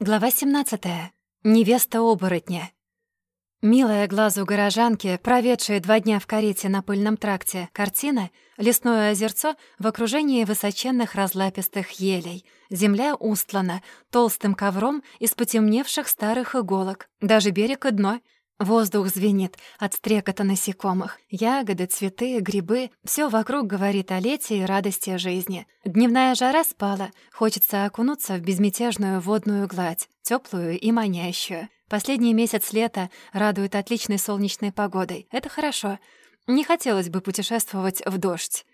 Глава 17. Невеста оборотня. Милая глазу горожанки, проведшая два дня в карете на пыльном тракте, картина — лесное озерцо в окружении высоченных разлапистых елей. Земля устлана толстым ковром из потемневших старых иголок. Даже берег и дно — Воздух звенит от стрекота насекомых. Ягоды, цветы, грибы — все вокруг говорит о лете и радости жизни. Дневная жара спала, хочется окунуться в безмятежную водную гладь, теплую и манящую. Последний месяц лета радует отличной солнечной погодой. Это хорошо. Не хотелось бы путешествовать в дождь.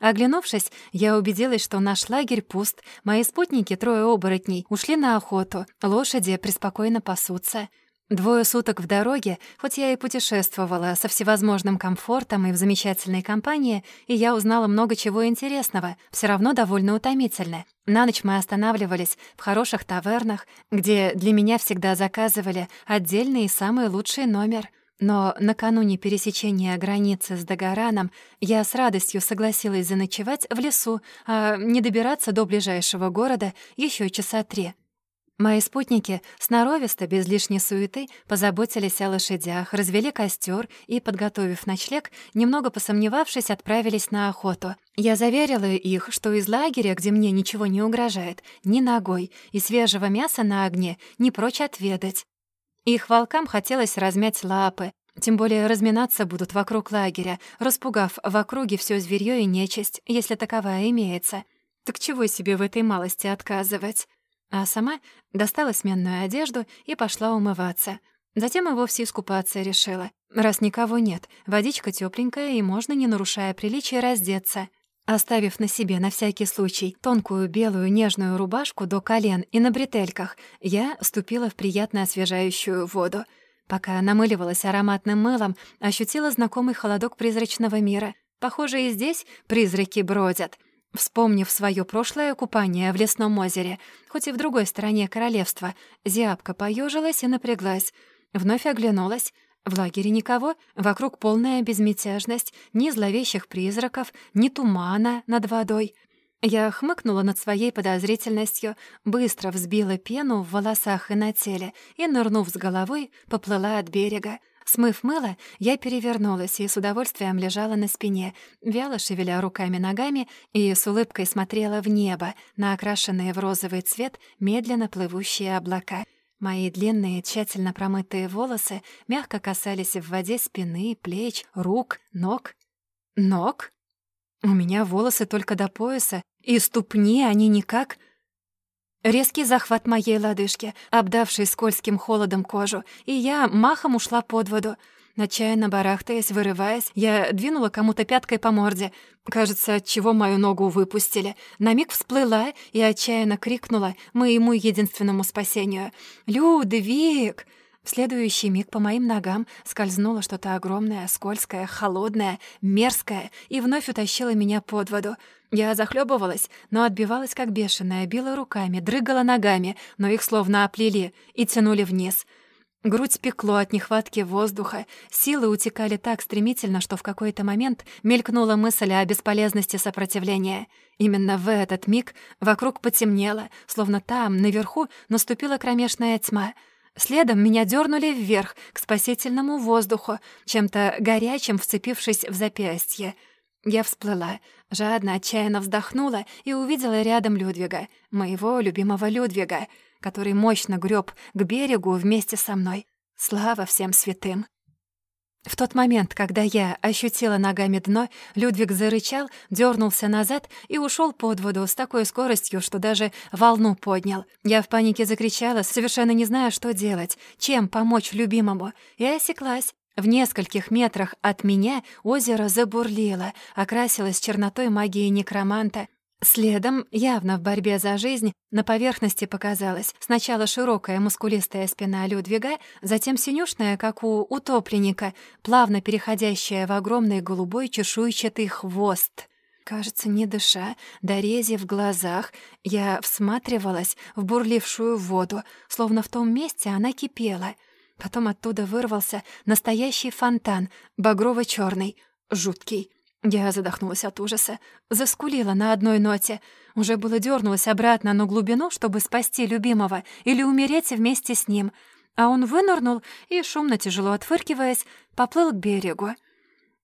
Оглянувшись, я убедилась, что наш лагерь пуст, мои спутники, трое оборотней, ушли на охоту, лошади преспокойно пасутся — Двое суток в дороге, хоть я и путешествовала со всевозможным комфортом и в замечательной компании, и я узнала много чего интересного, все равно довольно утомительно. На ночь мы останавливались в хороших тавернах, где для меня всегда заказывали отдельный и самый лучший номер. Но накануне пересечения границы с Дагораном я с радостью согласилась заночевать в лесу, а не добираться до ближайшего города еще часа три. Мои спутники сноровисто, без лишней суеты, позаботились о лошадях, развели костер и, подготовив ночлег, немного посомневавшись, отправились на охоту. Я заверила их, что из лагеря, где мне ничего не угрожает, ни ногой, и свежего мяса на огне не прочь отведать. Их волкам хотелось размять лапы, тем более разминаться будут вокруг лагеря, распугав в округе все зверьё и нечисть, если таковая имеется. Так чего себе в этой малости отказывать? А сама достала сменную одежду и пошла умываться. Затем и вовсе искупаться решила. Раз никого нет, водичка тепленькая и можно, не нарушая приличия, раздеться. Оставив на себе на всякий случай тонкую белую нежную рубашку до колен и на бретельках, я ступила в приятно освежающую воду. Пока намыливалась ароматным мылом, ощутила знакомый холодок призрачного мира. Похоже, и здесь призраки бродят. Вспомнив свое прошлое купание в лесном озере, хоть и в другой стороне королевства, зябка поежилась и напряглась. Вновь оглянулась. В лагере никого, вокруг полная безмятежность, ни зловещих призраков, ни тумана над водой. Я хмыкнула над своей подозрительностью, быстро взбила пену в волосах и на теле и, нырнув с головой, поплыла от берега. Смыв мыло, я перевернулась и с удовольствием лежала на спине, вяло шевеля руками-ногами и с улыбкой смотрела в небо на окрашенные в розовый цвет медленно плывущие облака. Мои длинные, тщательно промытые волосы мягко касались в воде спины, плеч, рук, ног. Ног? У меня волосы только до пояса, и ступни они никак... Резкий захват моей лодыжки, обдавший скользким холодом кожу, и я махом ушла под воду. Отчаянно барахтаясь, вырываясь, я двинула кому-то пяткой по морде. Кажется, от чего мою ногу выпустили. На миг всплыла и отчаянно крикнула моему единственному спасению. «Людвиг!» В следующий миг по моим ногам скользнуло что-то огромное, скользкое, холодное, мерзкое и вновь утащило меня под воду. Я захлебывалась, но отбивалась как бешеная, била руками, дрыгала ногами, но их словно оплели и тянули вниз. Грудь пекло от нехватки воздуха, силы утекали так стремительно, что в какой-то момент мелькнула мысль о бесполезности сопротивления. Именно в этот миг вокруг потемнело, словно там, наверху, наступила кромешная тьма — Следом меня дернули вверх, к спасительному воздуху, чем-то горячим вцепившись в запястье. Я всплыла, жадно, отчаянно вздохнула и увидела рядом Людвига, моего любимого Людвига, который мощно греб к берегу вместе со мной. Слава всем святым! В тот момент, когда я ощутила ногами дно, Людвиг зарычал, дернулся назад и ушел под воду с такой скоростью, что даже волну поднял. Я в панике закричала, совершенно не зная, что делать, чем помочь любимому, и осеклась. В нескольких метрах от меня озеро забурлило, окрасилось чернотой магии некроманта, Следом, явно в борьбе за жизнь, на поверхности показалась сначала широкая мускулистая спина Людвига, затем синюшная, как у утопленника, плавно переходящая в огромный голубой чешуйчатый хвост. Кажется, не дыша, дорези в глазах, я всматривалась в бурлившую воду, словно в том месте она кипела. Потом оттуда вырвался настоящий фонтан, багрово черный жуткий. Я задохнулась от ужаса, заскулила на одной ноте. Уже было дернулась обратно на глубину, чтобы спасти любимого или умереть вместе с ним. А он вынырнул и, шумно тяжело отфыркиваясь, поплыл к берегу.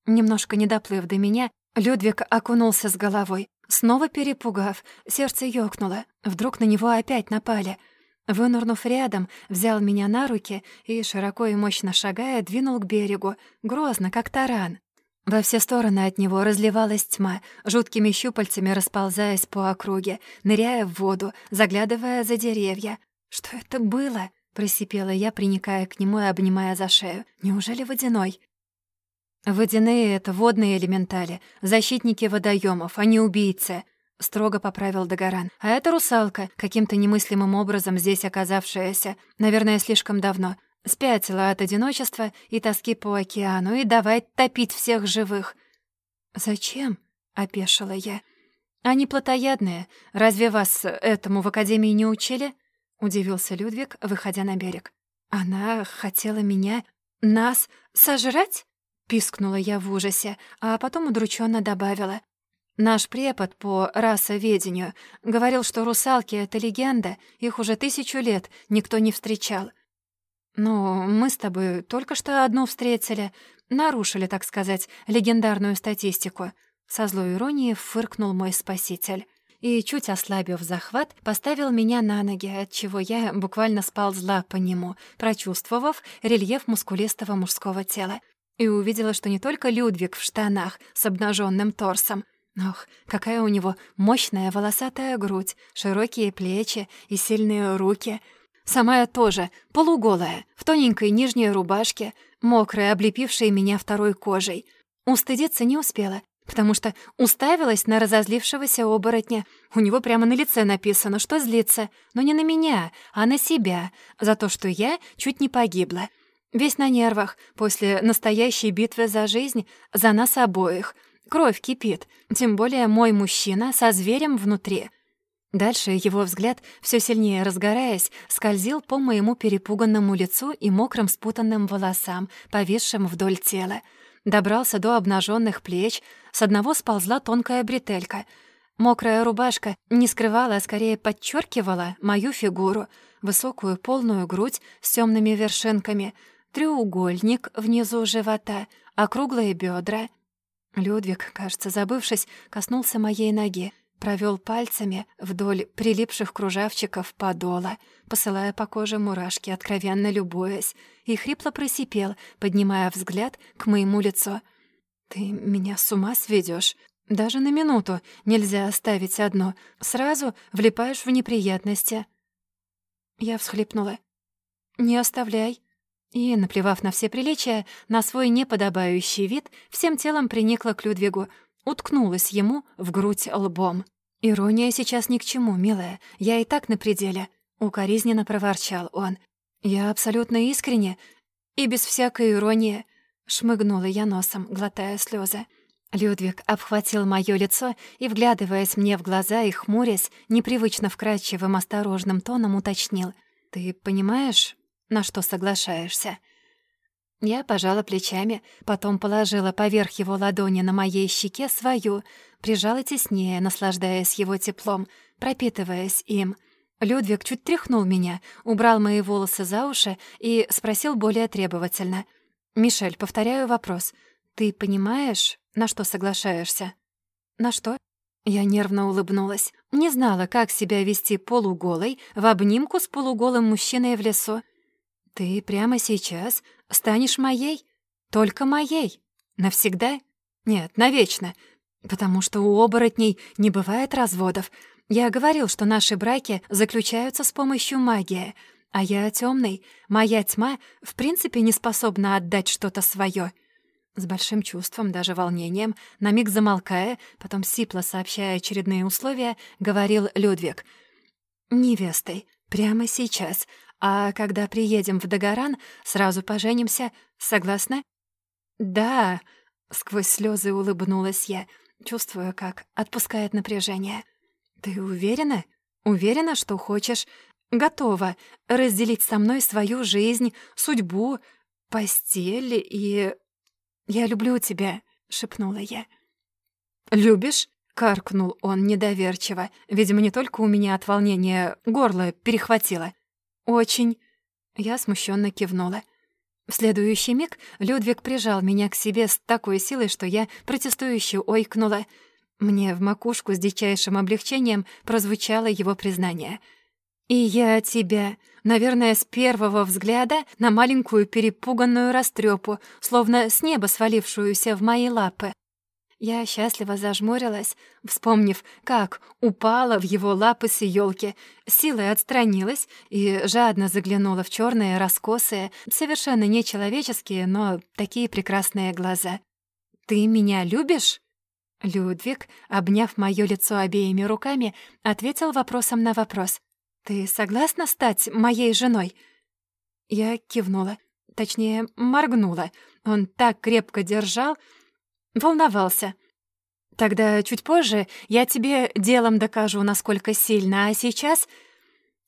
Немножко не доплыв до меня, Людвиг окунулся с головой. Снова перепугав, сердце ёкнуло. Вдруг на него опять напали. Вынырнув рядом, взял меня на руки и, широко и мощно шагая, двинул к берегу, грозно, как таран. Во все стороны от него разливалась тьма, жуткими щупальцами расползаясь по округе, ныряя в воду, заглядывая за деревья. «Что это было?» — просипела я, приникая к нему и обнимая за шею. «Неужели водяной?» «Водяные — это водные элементали, защитники водоемов, а не убийцы», — строго поправил Дагоран. «А это русалка, каким-то немыслимым образом здесь оказавшаяся, наверное, слишком давно. Спятила от одиночества и тоски по океану, и давай топить всех живых. «Зачем?» — опешила я. «Они плотоядные. Разве вас этому в Академии не учили?» — удивился Людвиг, выходя на берег. «Она хотела меня, нас, сожрать?» — пискнула я в ужасе, а потом удрученно добавила. «Наш препод по расоведению говорил, что русалки — это легенда, их уже тысячу лет никто не встречал». «Ну, мы с тобой только что одну встретили. Нарушили, так сказать, легендарную статистику». Со злой иронией фыркнул мой спаситель. И, чуть ослабив захват, поставил меня на ноги, отчего я буквально сползла по нему, прочувствовав рельеф мускулистого мужского тела. И увидела, что не только Людвиг в штанах с обнаженным торсом. Ох, какая у него мощная волосатая грудь, широкие плечи и сильные руки — Сама я тоже, полуголая, в тоненькой нижней рубашке, мокрая, облепившая меня второй кожей. Устыдиться не успела, потому что уставилась на разозлившегося оборотня. У него прямо на лице написано, что злится, но не на меня, а на себя, за то, что я чуть не погибла. Весь на нервах, после настоящей битвы за жизнь, за нас обоих. Кровь кипит, тем более мой мужчина со зверем внутри — Дальше его взгляд, все сильнее разгораясь, скользил по моему перепуганному лицу и мокрым спутанным волосам, повисшим вдоль тела. Добрался до обнаженных плеч, с одного сползла тонкая бретелька. Мокрая рубашка не скрывала, а скорее подчеркивала мою фигуру, высокую полную грудь с темными вершинками, треугольник внизу живота, округлые бедра. Людвиг, кажется, забывшись, коснулся моей ноги — провел пальцами вдоль прилипших кружавчиков подола, посылая по коже мурашки, откровенно любуясь, и хрипло просипел, поднимая взгляд к моему лицу. «Ты меня с ума сведешь? Даже на минуту нельзя оставить одно. Сразу влипаешь в неприятности». Я всхлипнула. «Не оставляй». И, наплевав на все приличия, на свой неподобающий вид, всем телом приникла к Людвигу, уткнулась ему в грудь лбом. «Ирония сейчас ни к чему, милая. Я и так на пределе», — укоризненно проворчал он. «Я абсолютно искренне и без всякой иронии», — шмыгнула я носом, глотая слезы. Людвиг обхватил моё лицо и, вглядываясь мне в глаза и хмурясь, непривычно вкрадчивым осторожным тоном уточнил. «Ты понимаешь, на что соглашаешься?» Я пожала плечами, потом положила поверх его ладони на моей щеке свою, прижала теснее, наслаждаясь его теплом, пропитываясь им. Людвиг чуть тряхнул меня, убрал мои волосы за уши и спросил более требовательно. «Мишель, повторяю вопрос. Ты понимаешь, на что соглашаешься?» «На что?» Я нервно улыбнулась. Не знала, как себя вести полуголой в обнимку с полуголым мужчиной в лесу. «Ты прямо сейчас станешь моей? Только моей? Навсегда? Нет, навечно. Потому что у оборотней не бывает разводов. Я говорил, что наши браки заключаются с помощью магии, а я темный. Моя тьма в принципе не способна отдать что-то свое. С большим чувством, даже волнением, на миг замолкая, потом сипло сообщая очередные условия, говорил Людвиг. «Невестой. Прямо сейчас. А когда приедем в Дагоран, сразу поженимся. Согласна?» «Да», — сквозь слезы улыбнулась я, чувствуя, как отпускает напряжение. «Ты уверена? Уверена, что хочешь? Готова разделить со мной свою жизнь, судьбу, постель и...» «Я люблю тебя», — шепнула я. «Любишь?» — каркнул он недоверчиво. Видимо, не только у меня от волнения горло перехватило. «Очень». Я смущенно кивнула. В следующий миг Людвиг прижал меня к себе с такой силой, что я протестующе ойкнула. Мне в макушку с дичайшим облегчением прозвучало его признание. «И я тебя...» Наверное, с первого взгляда на маленькую перепуганную растрёпу, словно с неба свалившуюся в мои лапы. Я счастливо зажмурилась, вспомнив, как упала в его лапы с елки, силой отстранилась и жадно заглянула в черные, раскосые, совершенно нечеловеческие, но такие прекрасные глаза. «Ты меня любишь?» Людвиг, обняв моё лицо обеими руками, ответил вопросом на вопрос. «Ты согласна стать моей женой?» Я кивнула, точнее, моргнула. Он так крепко держал, волновался. «Тогда чуть позже я тебе делом докажу, насколько сильно, а сейчас...»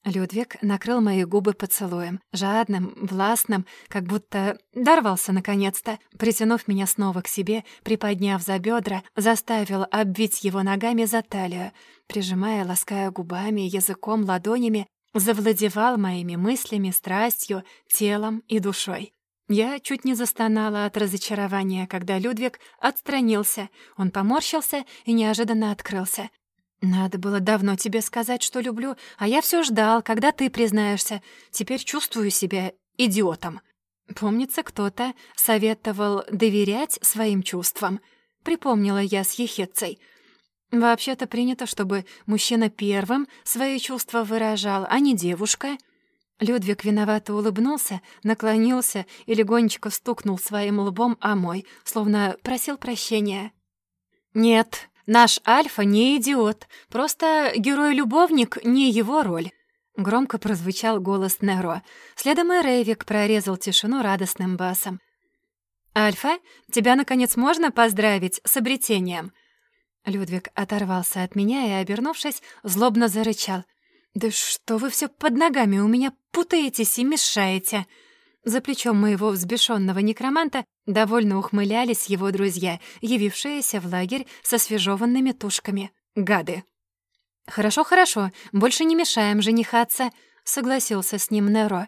Людвиг накрыл мои губы поцелуем, жадным, властным, как будто дорвался наконец-то, притянув меня снова к себе, приподняв за бедра, заставил обвить его ногами за талию, прижимая, лаская губами, языком, ладонями, завладевал моими мыслями, страстью, телом и душой. Я чуть не застонала от разочарования, когда Людвиг отстранился. Он поморщился и неожиданно открылся. «Надо было давно тебе сказать, что люблю, а я все ждал, когда ты признаешься. Теперь чувствую себя идиотом». Помнится, кто-то советовал доверять своим чувствам. Припомнила я с ехидцей. Вообще-то принято, чтобы мужчина первым свои чувства выражал, а не девушка. Людвиг виновато улыбнулся, наклонился и легонечко стукнул своим лбом о мой, словно просил прощения. «Нет, Наш Альфа не идиот, просто герой-любовник не его роль. Громко прозвучал голос Неро. Следом и Рейвик прорезал тишину радостным басом. «Альфа, тебя, наконец, можно поздравить с обретением?» Людвиг оторвался от меня и, обернувшись, злобно зарычал. «Да что вы все под ногами у меня путаетесь и мешаете!» За плечом моего взбешенного некроманта довольно ухмылялись его друзья, явившиеся в лагерь со свежеванными тушками. Гады. «Хорошо, хорошо, больше не мешаем женихаться», — согласился с ним Неро.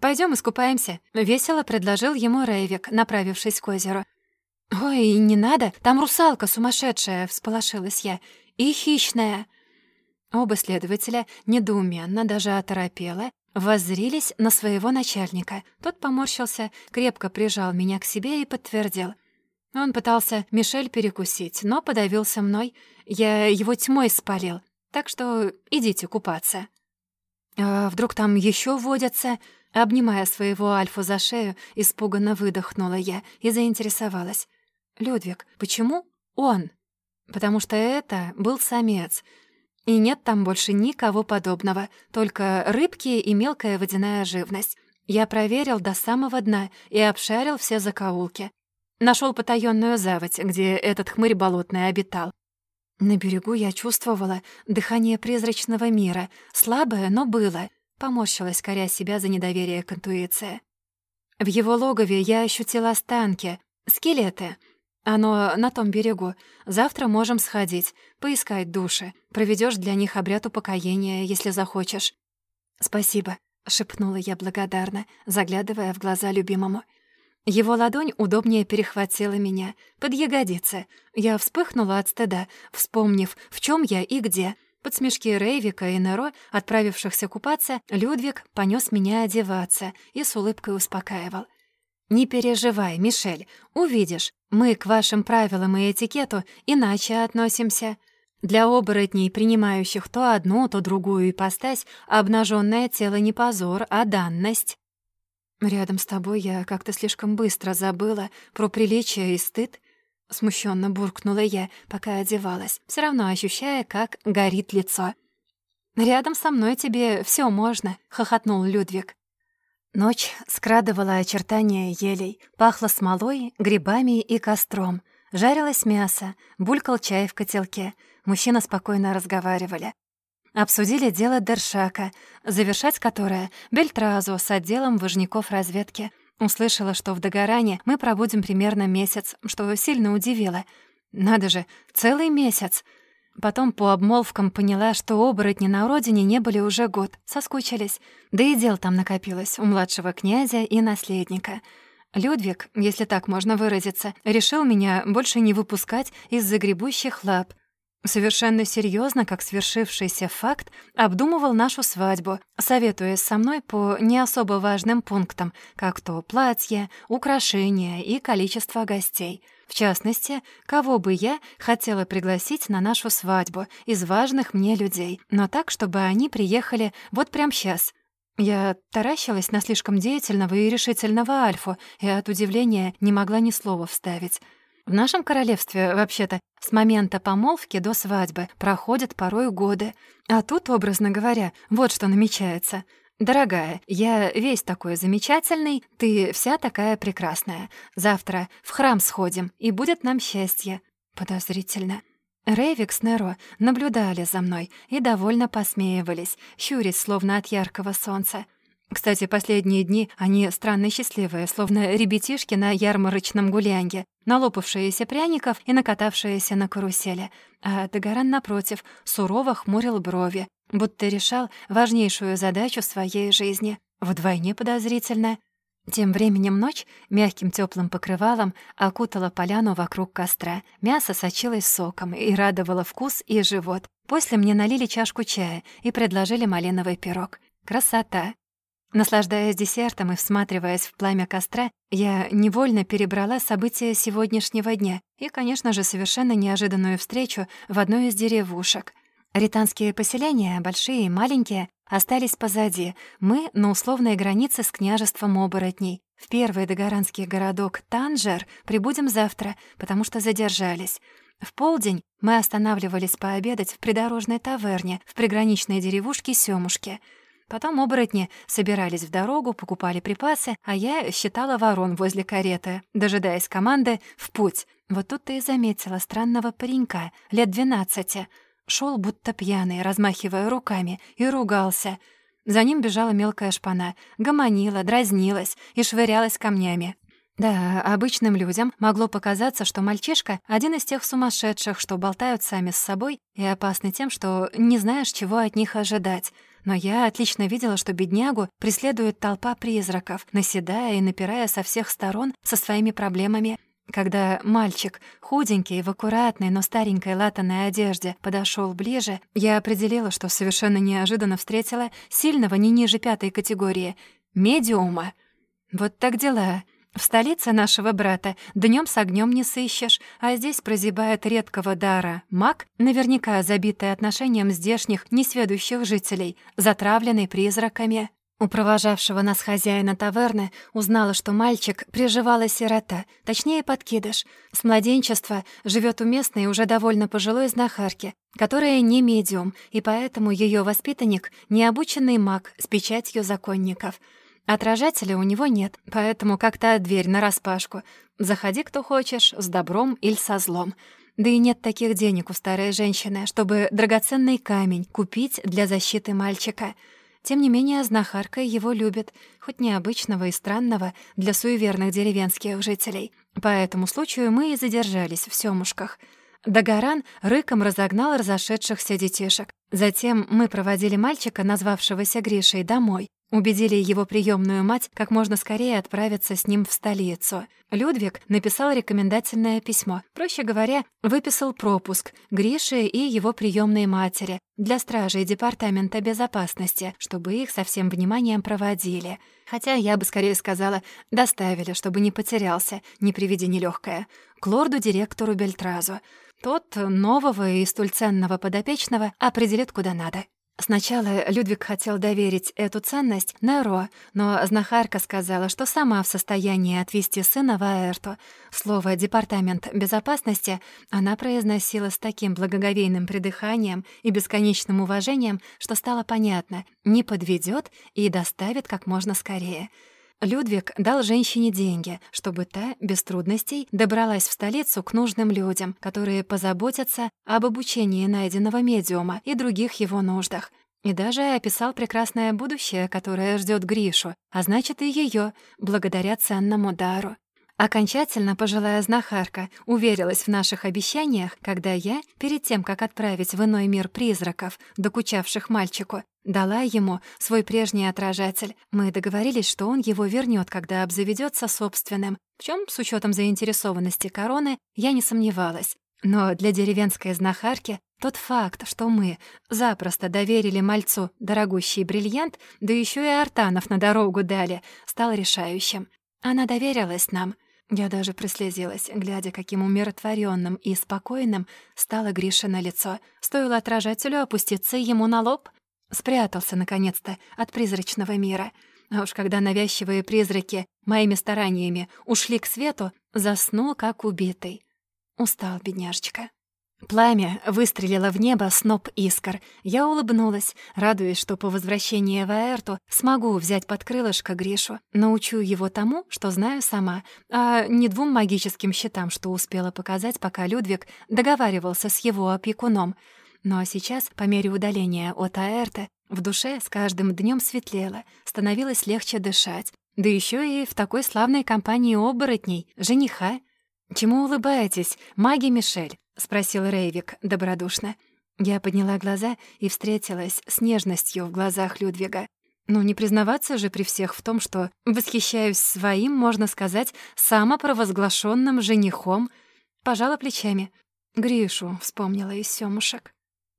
Пойдем искупаемся», — весело предложил ему Рейвик, направившись к озеру. «Ой, не надо, там русалка сумасшедшая», — всполошилась я, — «и хищная». Оба следователя недоуменно, даже оторопело, Воззрились на своего начальника. Тот поморщился, крепко прижал меня к себе и подтвердил. Он пытался Мишель перекусить, но подавился мной. Я его тьмой спалил, так что идите купаться. А вдруг там еще водятся? Обнимая своего Альфу за шею, испуганно выдохнула я и заинтересовалась. «Людвиг, почему он?» «Потому что это был самец, и нет там больше никого подобного, только рыбки и мелкая водяная живность. Я проверил до самого дна и обшарил все закоулки. Нашел потаённую заводь, где этот хмырь болотный обитал. На берегу я чувствовала дыхание призрачного мира, слабое, но было. Поморщилась, коря себя за недоверие к интуиции. В его логове я ощутила останки, скелеты — оно на том берегу. Завтра можем сходить, поискать души. Проведешь для них обряд упокоения, если захочешь». «Спасибо», — шепнула я благодарно, заглядывая в глаза любимому. Его ладонь удобнее перехватила меня, под ягодицы. Я вспыхнула от стыда, вспомнив, в чем я и где. Под смешки Рейвика и Неро, отправившихся купаться, Людвиг понес меня одеваться и с улыбкой успокаивал. «Не переживай, Мишель, увидишь, мы к вашим правилам и этикету иначе относимся. Для оборотней, принимающих то одну, то другую ипостась, обнаженное тело не позор, а данность». «Рядом с тобой я как-то слишком быстро забыла про приличие и стыд», — смущенно буркнула я, пока одевалась, все равно ощущая, как горит лицо. «Рядом со мной тебе все можно», — хохотнул Людвиг. Ночь скрадывала очертания елей, пахло смолой, грибами и костром. Жарилось мясо, булькал чай в котелке. Мужчины спокойно разговаривали. Обсудили дело Дершака, завершать которое Бельтразу с отделом важников разведки. Услышала, что в Дагоране мы пробудем примерно месяц, что сильно удивило. Надо же, целый месяц. Потом по обмолвкам поняла, что оборотни на родине не были уже год, соскучились. Да и дел там накопилось у младшего князя и наследника. Людвиг, если так можно выразиться, решил меня больше не выпускать из загребущих лап. Совершенно серьезно, как свершившийся факт, обдумывал нашу свадьбу, советуясь со мной по не особо важным пунктам, как то платье, украшения и количество гостей — в частности, кого бы я хотела пригласить на нашу свадьбу из важных мне людей, но так, чтобы они приехали вот прямо сейчас. Я таращилась на слишком деятельного и решительного Альфу и от удивления не могла ни слова вставить. В нашем королевстве, вообще-то, с момента помолвки до свадьбы проходят порой годы. А тут, образно говоря, вот что намечается — «Дорогая, я весь такой замечательный, ты вся такая прекрасная. Завтра в храм сходим, и будет нам счастье». Подозрительно. Рейвик с Неро наблюдали за мной и довольно посмеивались, щурясь словно от яркого солнца. Кстати, последние дни они странно счастливые, словно ребятишки на ярмарочном гулянье, налопавшиеся пряников и накатавшиеся на карусели. А Дагоран, напротив, сурово хмурил брови, будто решал важнейшую задачу своей жизни. Вдвойне подозрительно. Тем временем ночь мягким теплым покрывалом окутала поляну вокруг костра. Мясо сочилось соком и радовало вкус и живот. После мне налили чашку чая и предложили малиновый пирог. Красота! Наслаждаясь десертом и всматриваясь в пламя костра, я невольно перебрала события сегодняшнего дня и, конечно же, совершенно неожиданную встречу в одной из деревушек — Ританские поселения, большие и маленькие, остались позади. Мы на условной границе с княжеством оборотней. В первый догоранский городок Танжер прибудем завтра, потому что задержались. В полдень мы останавливались пообедать в придорожной таверне в приграничной деревушке Сёмушке. Потом оборотни собирались в дорогу, покупали припасы, а я считала ворон возле кареты, дожидаясь команды «в путь». Вот тут ты и заметила странного паренька, лет двенадцати — Шел будто пьяный, размахивая руками, и ругался. За ним бежала мелкая шпана, гомонила, дразнилась и швырялась камнями. Да, обычным людям могло показаться, что мальчишка — один из тех сумасшедших, что болтают сами с собой и опасны тем, что не знаешь, чего от них ожидать. Но я отлично видела, что беднягу преследует толпа призраков, наседая и напирая со всех сторон со своими проблемами. Когда мальчик, худенький, в аккуратной, но старенькой латаной одежде, подошел ближе, я определила, что совершенно неожиданно встретила сильного не ниже пятой категории — медиума. Вот так дела. В столице нашего брата днем с огнем не сыщешь, а здесь прозябает редкого дара маг, наверняка забитый отношением здешних несведущих жителей, затравленный призраками. У провожавшего нас хозяина таверны узнала, что мальчик приживала сирота, точнее подкидыш. С младенчества живет у местной уже довольно пожилой знахарки, которая не медиум, и поэтому ее воспитанник — необученный маг с печатью законников. Отражателя у него нет, поэтому как то дверь нараспашку. Заходи, кто хочешь, с добром или со злом. Да и нет таких денег у старой женщины, чтобы драгоценный камень купить для защиты мальчика — тем не менее, знахарка его любит, хоть необычного и странного для суеверных деревенских жителей. По этому случаю мы и задержались в Сёмушках. Дагоран рыком разогнал разошедшихся детишек. Затем мы проводили мальчика, назвавшегося Гришей, домой. Убедили его приемную мать как можно скорее отправиться с ним в столицу. Людвиг написал рекомендательное письмо. Проще говоря, выписал пропуск Грише и его приемной матери для стражей Департамента безопасности, чтобы их со всем вниманием проводили. Хотя я бы скорее сказала, доставили, чтобы не потерялся, не приведи нелёгкое, к лорду-директору Бельтразу. Тот нового и столь ценного подопечного определит куда надо. Сначала Людвиг хотел доверить эту ценность Неро, но знахарка сказала, что сама в состоянии отвести сына в Аэрту. Слово «департамент безопасности» она произносила с таким благоговейным придыханием и бесконечным уважением, что стало понятно — не подведет и доставит как можно скорее — Людвиг дал женщине деньги, чтобы та без трудностей добралась в столицу к нужным людям, которые позаботятся об обучении найденного медиума и других его нуждах. И даже описал прекрасное будущее, которое ждет Гришу, а значит и ее, благодаря ценному дару. Окончательно пожилая знахарка уверилась в наших обещаниях, когда я, перед тем, как отправить в иной мир призраков, докучавших мальчику, дала ему свой прежний отражатель. Мы договорились, что он его вернет, когда обзаведется собственным, в чем, с учетом заинтересованности короны, я не сомневалась. Но для деревенской знахарки тот факт, что мы запросто доверили мальцу дорогущий бриллиант, да еще и артанов на дорогу дали, стал решающим. Она доверилась нам — я даже прослезилась, глядя, каким умиротворенным и спокойным стало Гриша на лицо. Стоило отражателю опуститься ему на лоб. Спрятался, наконец-то, от призрачного мира. А уж когда навязчивые призраки моими стараниями ушли к свету, заснул, как убитый. Устал, бедняжечка. Пламя выстрелило в небо сноп искр. Я улыбнулась, радуясь, что по возвращении в Аэрту смогу взять под крылышко Гришу, научу его тому, что знаю сама, а не двум магическим щитам, что успела показать, пока Людвиг договаривался с его опекуном. Но сейчас, по мере удаления от Аэрта, в душе с каждым днем светлело, становилось легче дышать. Да еще и в такой славной компании оборотней, жениха. «Чему улыбаетесь, маги Мишель?» — спросил Рейвик добродушно. Я подняла глаза и встретилась с нежностью в глазах Людвига. Ну, не признаваться же при всех в том, что восхищаюсь своим, можно сказать, самопровозглашенным женихом. Пожала плечами. Гришу вспомнила из сёмушек.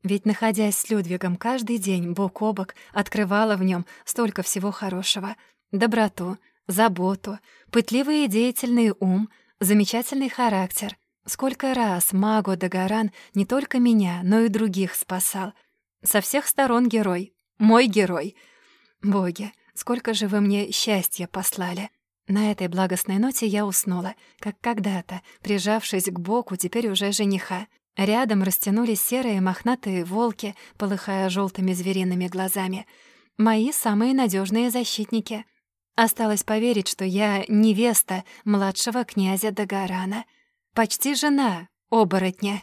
Ведь, находясь с Людвигом каждый день бок о бок, открывала в нем столько всего хорошего. Доброту, заботу, пытливый и деятельный ум, замечательный характер — Сколько раз Маго Дагаран не только меня, но и других спасал. Со всех сторон герой. Мой герой. Боги, сколько же вы мне счастья послали. На этой благостной ноте я уснула, как когда-то, прижавшись к боку теперь уже жениха. Рядом растянулись серые мохнатые волки, полыхая желтыми звериными глазами. Мои самые надежные защитники. Осталось поверить, что я невеста младшего князя Дагарана — Почти жена оборотня.